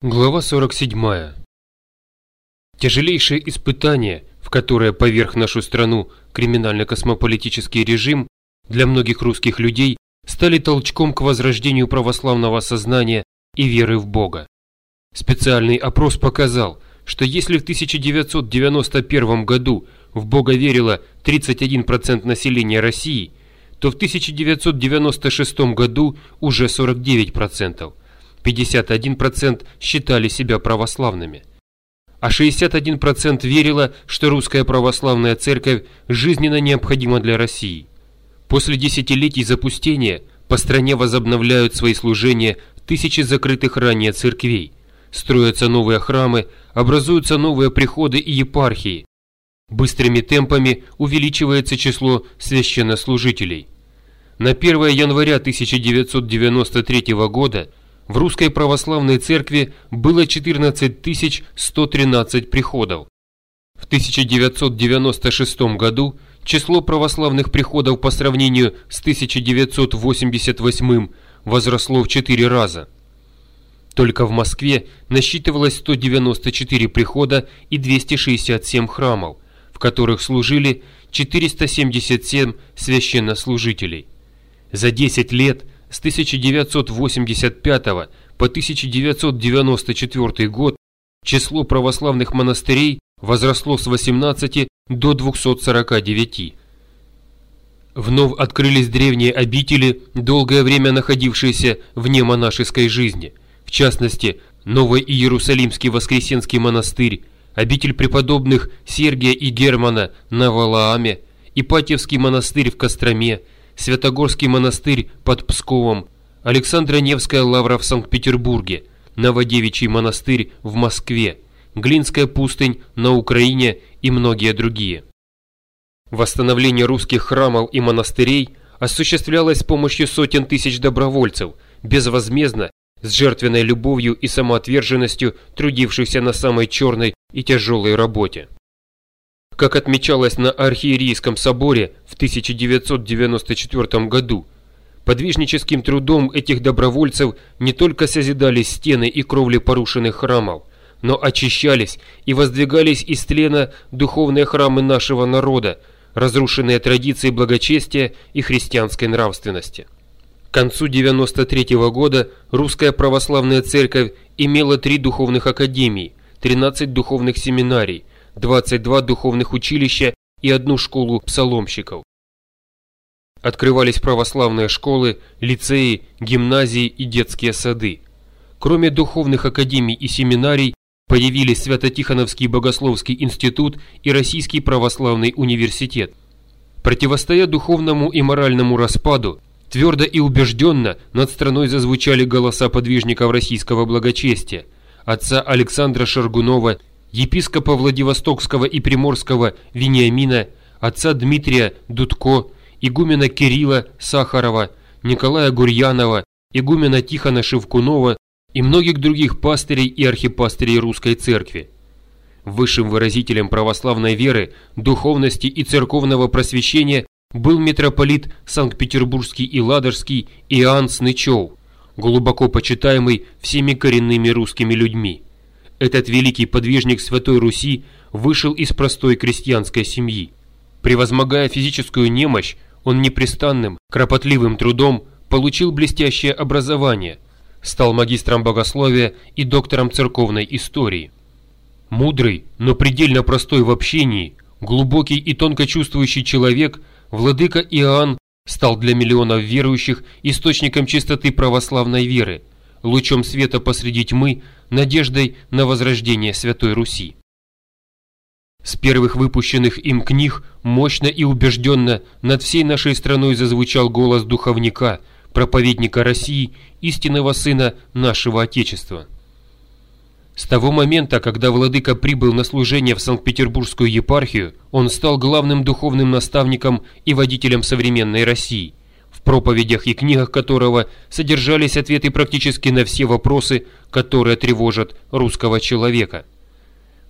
Глава 47. Тяжелейшее испытание, в которое поверх нашу страну криминально-космополитический режим, для многих русских людей стали толчком к возрождению православного сознания и веры в Бога. Специальный опрос показал, что если в 1991 году в Бога верило 31% населения России, то в 1996 году уже 49%. 51% считали себя православными. А 61% верило, что русская православная церковь жизненно необходима для России. После десятилетий запустения по стране возобновляют свои служения тысячи закрытых ранее церквей. Строятся новые храмы, образуются новые приходы и епархии. Быстрыми темпами увеличивается число священнослужителей. На 1 января 1993 года в Русской Православной Церкви было 14 113 приходов. В 1996 году число православных приходов по сравнению с 1988 возросло в 4 раза. Только в Москве насчитывалось 194 прихода и 267 храмов, в которых служили 477 священнослужителей. За 10 лет – с 1985 по 1994 год число православных монастырей возросло с 18 до 249. Вновь открылись древние обители, долгое время находившиеся вне монашеской жизни. В частности, Новый Иерусалимский Воскресенский монастырь, обитель преподобных Сергия и Германа на Валааме, Ипатьевский монастырь в Костроме – Святогорский монастырь под Псковом, Александро-Невская лавра в Санкт-Петербурге, Новодевичий монастырь в Москве, Глинская пустынь на Украине и многие другие. Восстановление русских храмов и монастырей осуществлялось с помощью сотен тысяч добровольцев, безвозмездно, с жертвенной любовью и самоотверженностью трудившихся на самой черной и тяжелой работе. Как отмечалось на Архиерейском соборе в 1994 году, подвижническим трудом этих добровольцев не только созидались стены и кровли порушенных храмов, но очищались и воздвигались из тлена духовные храмы нашего народа, разрушенные традиции благочестия и христианской нравственности. К концу 93 -го года Русская Православная Церковь имела три духовных академии, 13 духовных семинарий, 22 духовных училища и одну школу псаломщиков. Открывались православные школы, лицеи, гимназии и детские сады. Кроме духовных академий и семинарий, появились Свято-Тихоновский богословский институт и Российский православный университет. Противостоя духовному и моральному распаду, твердо и убежденно над страной зазвучали голоса подвижников российского благочестия, отца Александра Шаргунова епископа Владивостокского и Приморского Вениамина, отца Дмитрия Дудко, игумена Кирилла Сахарова, Николая Гурьянова, игумена Тихона Шевкунова и многих других пастырей и архипастырей русской церкви. Высшим выразителем православной веры, духовности и церковного просвещения был митрополит Санкт-Петербургский и Ладожский Иоанн Снычев, глубоко почитаемый всеми коренными русскими людьми. Этот великий подвижник Святой Руси вышел из простой крестьянской семьи. Превозмогая физическую немощь, он непрестанным, кропотливым трудом получил блестящее образование, стал магистром богословия и доктором церковной истории. Мудрый, но предельно простой в общении, глубокий и тонко чувствующий человек, владыка Иоанн стал для миллионов верующих источником чистоты православной веры, лучом света посреди тьмы, надеждой на возрождение Святой Руси. С первых выпущенных им книг мощно и убежденно над всей нашей страной зазвучал голос духовника, проповедника России, истинного сына нашего Отечества. С того момента, когда владыка прибыл на служение в Санкт-Петербургскую епархию, он стал главным духовным наставником и водителем современной России проповедях и книгах которого содержались ответы практически на все вопросы, которые тревожат русского человека.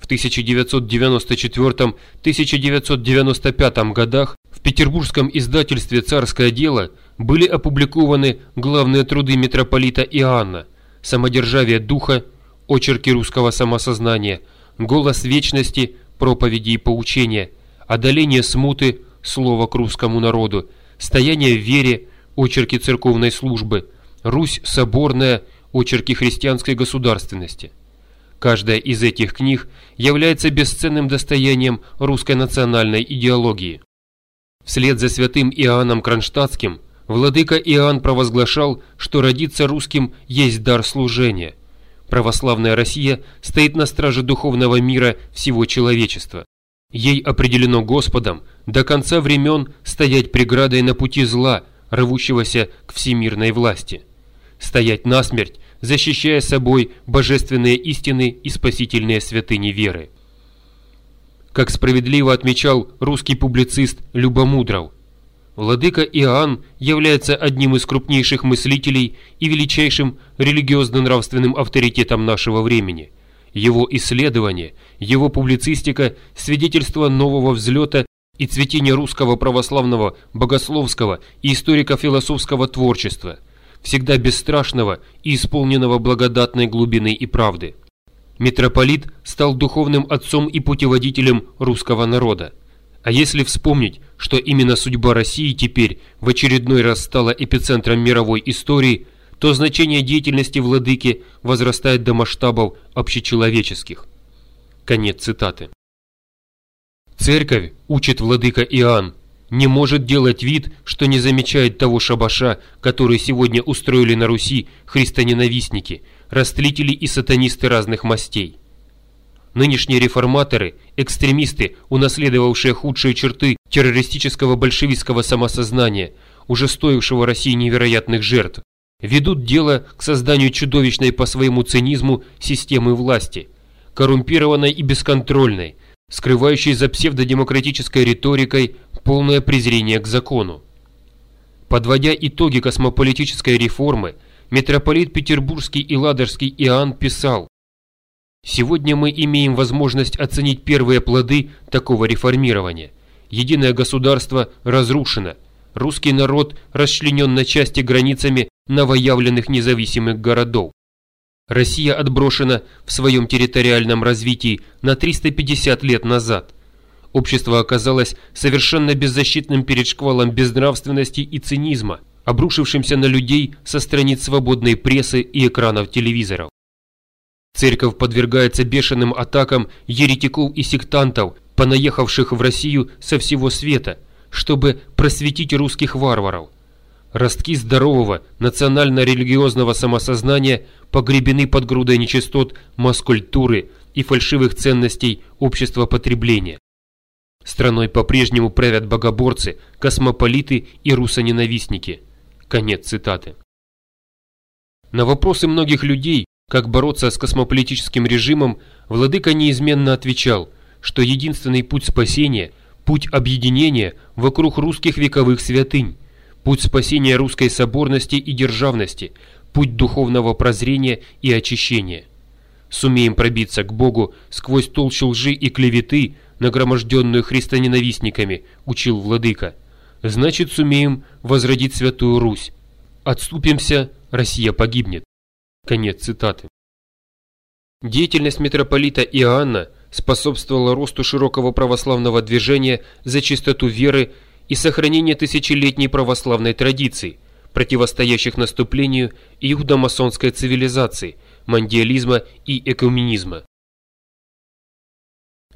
В 1994-1995 годах в петербургском издательстве «Царское дело» были опубликованы главные труды митрополита Иоанна «Самодержавие духа», очерки русского самосознания, голос вечности, проповеди и поучения, одоление смуты, слово к русскому народу, стояние в вере, очерки церковной службы, Русь соборная, очерки христианской государственности. Каждая из этих книг является бесценным достоянием русской национальной идеологии. Вслед за святым Иоанном Кронштадтским владыка Иоанн провозглашал, что родиться русским есть дар служения. Православная Россия стоит на страже духовного мира всего человечества. Ей определено Господом до конца времен стоять преградой на пути зла, рвущегося к всемирной власти. Стоять насмерть, защищая собой божественные истины и спасительные святыни веры. Как справедливо отмечал русский публицист Любомудров, Владыка Иоанн является одним из крупнейших мыслителей и величайшим религиозно-нравственным авторитетом нашего времени. Его исследования, его публицистика – свидетельство нового взлета и цветения русского православного, богословского и историко-философского творчества, всегда бесстрашного и исполненного благодатной глубины и правды. Митрополит стал духовным отцом и путеводителем русского народа. А если вспомнить, что именно судьба России теперь в очередной раз стала эпицентром мировой истории, то значение деятельности владыки возрастает до масштабов общечеловеческих. Конец цитаты. Церковь, учит владыка Иоанн, не может делать вид, что не замечает того шабаша, который сегодня устроили на Руси христоненавистники, растлители и сатанисты разных мастей. Нынешние реформаторы, экстремисты, унаследовавшие худшие черты террористического большевистского самосознания, уже стоившего России невероятных жертв, ведут дело к созданию чудовищной по своему цинизму системы власти, коррумпированной и бесконтрольной, скрывающей за псевдодемократической риторикой полное презрение к закону. Подводя итоги космополитической реформы, митрополит Петербургский и Ладожский Иоанн писал Сегодня мы имеем возможность оценить первые плоды такого реформирования. Единое государство разрушено. Русский народ расчленен на части границами новоявленных независимых городов. Россия отброшена в своем территориальном развитии на 350 лет назад. Общество оказалось совершенно беззащитным перед шквалом безнравственности и цинизма, обрушившимся на людей со страниц свободной прессы и экранов телевизоров. Церковь подвергается бешеным атакам еретиков и сектантов, понаехавших в Россию со всего света, чтобы просветить русских варваров. Ростки здорового национально-религиозного самосознания погребены под грудой нечистот маскультуры и фальшивых ценностей общества потребления. Страной по-прежнему правят богоборцы, космополиты и русоненавистники. Конец цитаты. На вопросы многих людей, как бороться с космополитическим режимом, владыка неизменно отвечал, что единственный путь спасения – путь объединения вокруг русских вековых святынь, путь спасения русской соборности и державности, путь духовного прозрения и очищения. Сумеем пробиться к Богу сквозь толщу лжи и клеветы, нагроможденную христоненавистниками, учил владыка. Значит, сумеем возродить Святую Русь. Отступимся, Россия погибнет. Конец цитаты. Деятельность митрополита Иоанна способствовала росту широкого православного движения за чистоту веры и сохранение тысячелетней православной традиции, противостоящих наступлению иудомасонской цивилизации, мандиализма и экуменизма.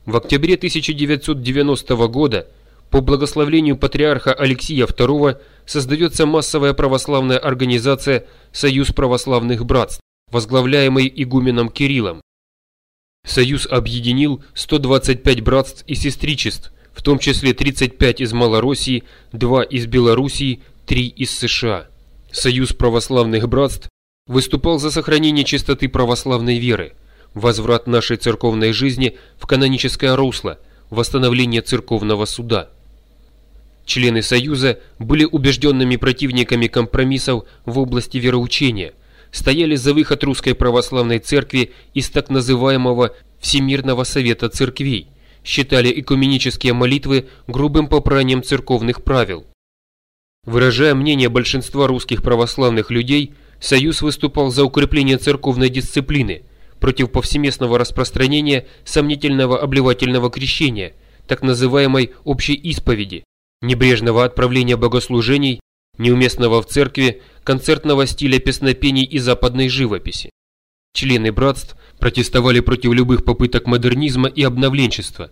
В октябре 1990 года по благословлению патриарха Алексия II создается массовая православная организация «Союз православных братств», возглавляемый игуменом Кириллом. Союз объединил 125 братств и сестричеств, в том числе 35 из Малороссии, 2 из Белоруссии, 3 из США. Союз православных братств выступал за сохранение чистоты православной веры, возврат нашей церковной жизни в каноническое русло, восстановление церковного суда – Члены Союза были убежденными противниками компромиссов в области вероучения, стояли за выход Русской Православной Церкви из так называемого Всемирного Совета Церквей, считали экуменические молитвы грубым попранием церковных правил. Выражая мнение большинства русских православных людей, Союз выступал за укрепление церковной дисциплины, против повсеместного распространения сомнительного обливательного крещения, так называемой общей исповеди, небрежного отправления богослужений, неуместного в церкви, концертного стиля песнопений и западной живописи. Члены братств протестовали против любых попыток модернизма и обновленчества,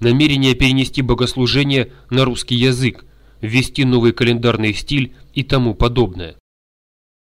намерения перенести богослужение на русский язык, ввести новый календарный стиль и тому подобное.